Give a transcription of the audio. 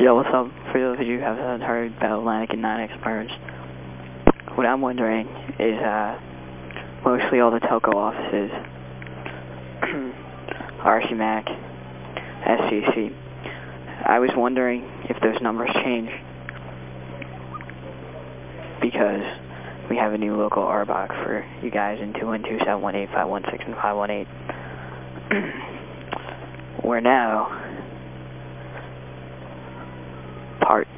Yo, what's up? For those of you who haven't heard about Atlantic and NYNEX merge, what I'm wondering is uh, mostly all the telco offices, RCMAC, SCC. I was wondering if those numbers change because we have a new local RBOC for you guys in 212-718-516 and 518. We're now part